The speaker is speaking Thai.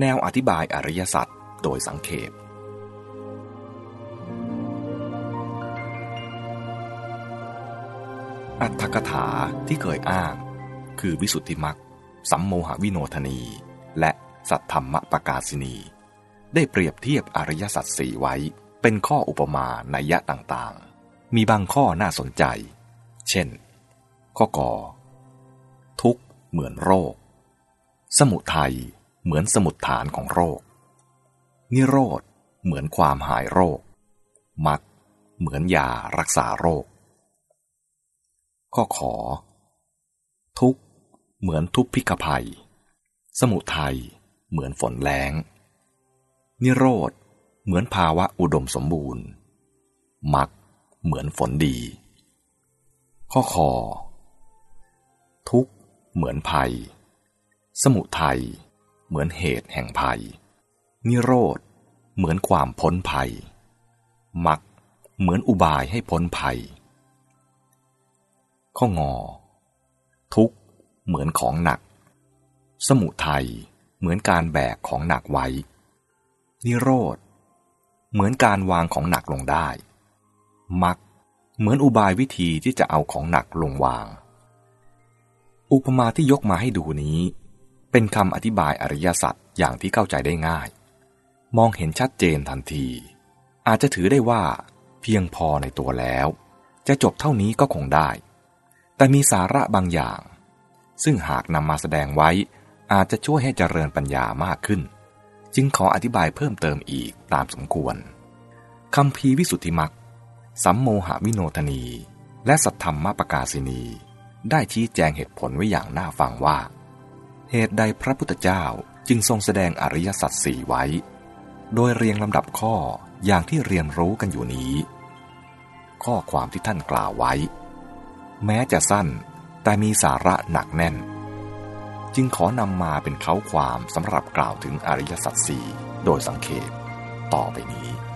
แนวอธิบายอริยสัจโดยสังเขปอัตถกถาที่เคยอ้าง คือวิสุทธิมักสัมโมหวิโนทนี และสัทธรรมปกาศินี ได้เปรียบเทียบอริยสัจสี่ไว้เป็นข้ออุปมาในยะต่างๆ มีบางข้อน่าสนใจ เช่น ข้อกอทุกเหมือนโรค สมุทัย เหมือนสมุดฐานของโรค นิโรธ เหมือนความหายโรค มักเหมือนยารักษาโรค ข้อขอ ทุกเหมือนทุพพิกภัย สมุทัย เหมือนฝนแรงนิโรธ เหมือนภาวะอุดมสมบูรณ์ มักเหมือนฝนดี ข้อคอทุกเหมือนภัย สมุทัย เหมือนเหตุแห่งภัย นิโรธ เหมือนความพ้นภัย มักเหมือนอุบายให้พ้นภัย ข้องอ ทุกเหมือนของหนัก สมุทัยเหมือนการแบกของหนักไว้ นิโรธ เหมือนการวางของหนักลงได้ มักเหมือนอุบายวิธีที่จะเอาของหนักลงวาง อุปมาที่ยกมาให้ดูนี้ เป็นคำอธิบายอริยสัจอย่างที่เข้าใจได้ง่าย มองเห็นชัดเจนทันที อาจจะถือได้ว่าเพียงพอในตัวแล้ว จะจบเท่านี้ก็คงได้ แต่มีสาระบางอย่าง ซึ่งหากนำมาแสดงไว้ อาจจะช่วยให้เจริญปัญญามากขึ้น จึงขออธิบายเพิ่มเติมอีกตามสมควรคำพีวิสุทธิมักสัมโมหวิโนทนี และสัทธรรมปกาศินี ได้ชี้แจงเหตุผลไว้อย่างน่าฟังว่า เหตุใดพระพุทธเจ้าจึงทรงแสดงอริยสัจสี่ไว้ โดยเรียงลำดับข้ออย่างที่เรียนรู้กันอยู่นี้ ข้อความที่ท่านกล่าวไว้ แม้จะสั้นแต่มีสาระหนักแน่น จึงขอนำมาเป็นเขาความสำหรับกล่าวถึงอริยสัจสี่โดยสังเขปต่อไปนี้